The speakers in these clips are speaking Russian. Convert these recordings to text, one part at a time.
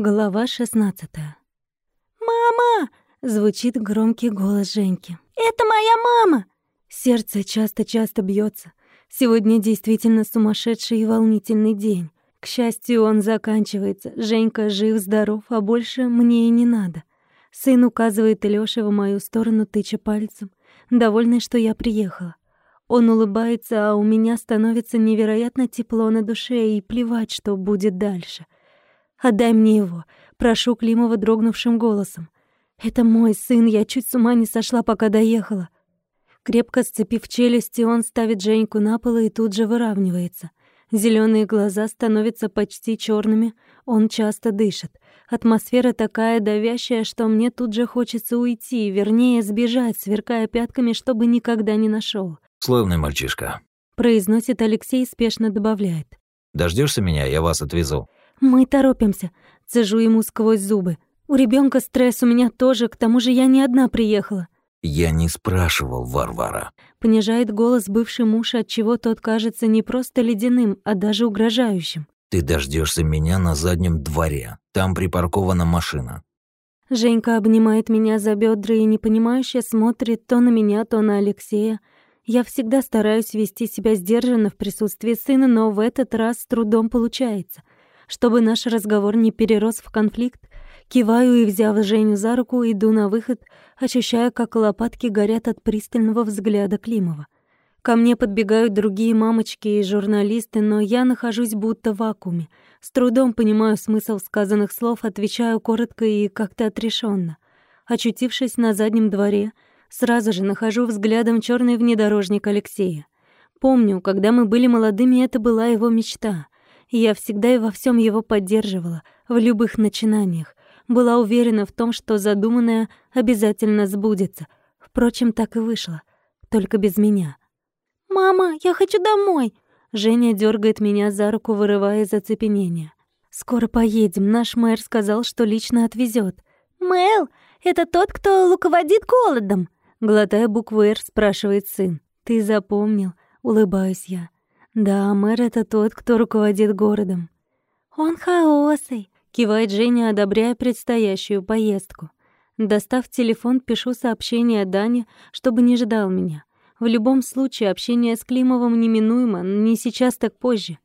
Глава 16 «Мама!» — звучит громкий голос Женьки. «Это моя мама!» Сердце часто-часто бьется. Сегодня действительно сумасшедший и волнительный день. К счастью, он заканчивается. Женька жив-здоров, а больше мне и не надо. Сын указывает Лёше в мою сторону, тыча пальцем, довольный, что я приехала. Он улыбается, а у меня становится невероятно тепло на душе, и плевать, что будет дальше — Отдай мне его, прошу Климова дрогнувшим голосом. Это мой сын, я чуть с ума не сошла, пока доехала. Крепко сцепив челюсти, он ставит Женьку на пол и тут же выравнивается. Зеленые глаза становятся почти черными, он часто дышит. Атмосфера такая давящая, что мне тут же хочется уйти, вернее, сбежать, сверкая пятками, чтобы никогда не нашел. «Славный мальчишка», — произносит Алексей спешно добавляет. Дождешься меня, я вас отвезу». «Мы торопимся», — цежу ему сквозь зубы. «У ребенка стресс, у меня тоже, к тому же я не одна приехала». «Я не спрашивал, Варвара». Понижает голос бывший муж, от чего тот кажется не просто ледяным, а даже угрожающим. «Ты дождешься меня на заднем дворе. Там припаркована машина». Женька обнимает меня за бедра и непонимающе смотрит то на меня, то на Алексея. Я всегда стараюсь вести себя сдержанно в присутствии сына, но в этот раз с трудом получается — чтобы наш разговор не перерос в конфликт, киваю и, взяв Женю за руку, иду на выход, ощущая, как лопатки горят от пристального взгляда Климова. Ко мне подбегают другие мамочки и журналисты, но я нахожусь будто в вакууме. С трудом понимаю смысл сказанных слов, отвечаю коротко и как-то отрешенно. Очутившись на заднем дворе, сразу же нахожу взглядом черный внедорожник Алексея. Помню, когда мы были молодыми, это была его мечта — я всегда и во всем его поддерживала, в любых начинаниях. Была уверена в том, что задуманное обязательно сбудется. Впрочем, так и вышло. Только без меня. «Мама, я хочу домой!» Женя дергает меня за руку, вырывая из оцепенения. «Скоро поедем. Наш мэр сказал, что лично отвезет. «Мэл, это тот, кто руководит голодом?» Глотая букву «Р», спрашивает сын. «Ты запомнил?» — улыбаюсь я. Да, мэр — это тот, кто руководит городом. Он хаосый, кивает Женя, одобряя предстоящую поездку. Достав телефон, пишу сообщение Дане, чтобы не ждал меня. В любом случае, общение с Климовым неминуемо, не сейчас, так позже.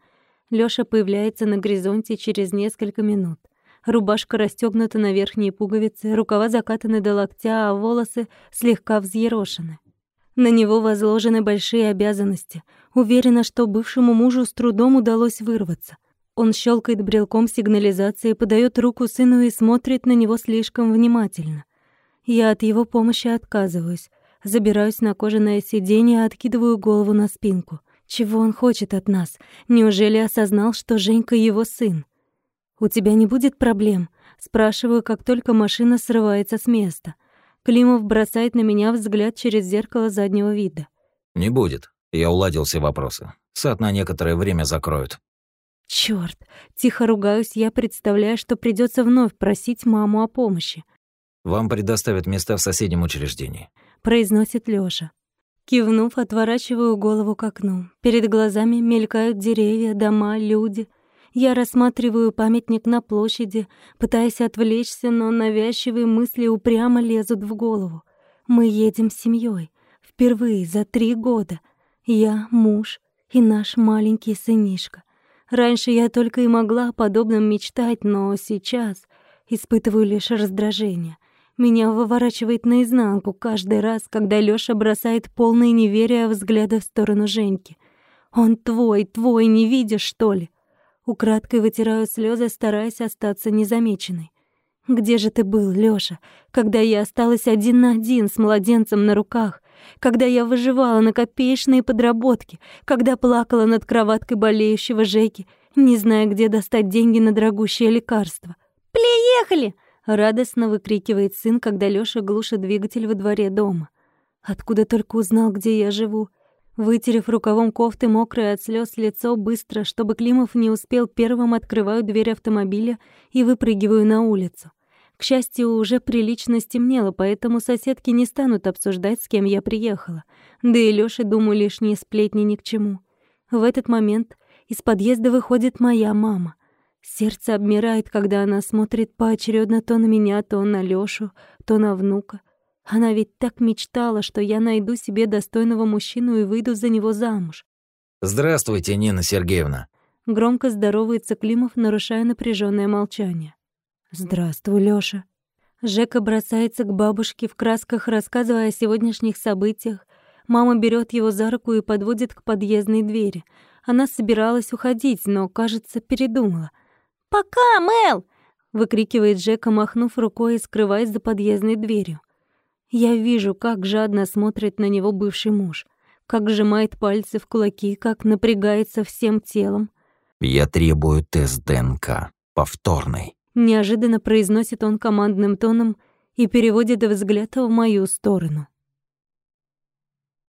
Лёша появляется на горизонте через несколько минут. Рубашка расстёгнута на верхние пуговицы, рукава закатаны до локтя, а волосы слегка взъерошены. На него возложены большие обязанности. Уверена, что бывшему мужу с трудом удалось вырваться. Он щелкает брелком сигнализации, подает руку сыну и смотрит на него слишком внимательно. Я от его помощи отказываюсь. Забираюсь на кожаное сиденье, откидываю голову на спинку. Чего он хочет от нас? Неужели осознал, что Женька его сын? «У тебя не будет проблем?» Спрашиваю, как только машина срывается с места. Климов бросает на меня взгляд через зеркало заднего вида. «Не будет. Я уладил все вопросы. Сад на некоторое время закроют». Чёрт! Тихо ругаюсь, я представляю, что придется вновь просить маму о помощи. «Вам предоставят места в соседнем учреждении», — произносит Лёша. Кивнув, отворачиваю голову к окну. Перед глазами мелькают деревья, дома, люди — я рассматриваю памятник на площади, пытаясь отвлечься, но навязчивые мысли упрямо лезут в голову. Мы едем с семьей. Впервые за три года. Я, муж и наш маленький сынишка. Раньше я только и могла о подобном мечтать, но сейчас испытываю лишь раздражение. Меня выворачивает наизнанку каждый раз, когда Лёша бросает полное неверие взгляда в сторону Женьки. «Он твой, твой, не видишь, что ли?» Украдкой вытираю слезы, стараясь остаться незамеченной. «Где же ты был, Лёша, когда я осталась один на один с младенцем на руках, когда я выживала на копеечные подработки, когда плакала над кроваткой болеющего Жеки, не зная, где достать деньги на дорогущее лекарство?» «Приехали!» — радостно выкрикивает сын, когда Лёша глушит двигатель во дворе дома. Откуда только узнал, где я живу — Вытерев рукавом кофты мокрое от слез лицо быстро, чтобы Климов не успел первым, открываю дверь автомобиля и выпрыгиваю на улицу. К счастью, уже прилично стемнело, поэтому соседки не станут обсуждать, с кем я приехала. Да и Лёше, думаю, лишние сплетни ни к чему. В этот момент из подъезда выходит моя мама. Сердце обмирает, когда она смотрит поочередно то на меня, то на Лёшу, то на внука. Она ведь так мечтала, что я найду себе достойного мужчину и выйду за него замуж. «Здравствуйте, Нина Сергеевна». Громко здоровается Климов, нарушая напряженное молчание. «Здравствуй, Лёша». Жека бросается к бабушке в красках, рассказывая о сегодняшних событиях. Мама берет его за руку и подводит к подъездной двери. Она собиралась уходить, но, кажется, передумала — «Пока, Мэл!» — выкрикивает Джека, махнув рукой и скрываясь за подъездной дверью. Я вижу, как жадно смотрит на него бывший муж, как сжимает пальцы в кулаки, как напрягается всем телом. «Я требую тест ДНК. Повторный». Неожиданно произносит он командным тоном и переводит взгляд в мою сторону.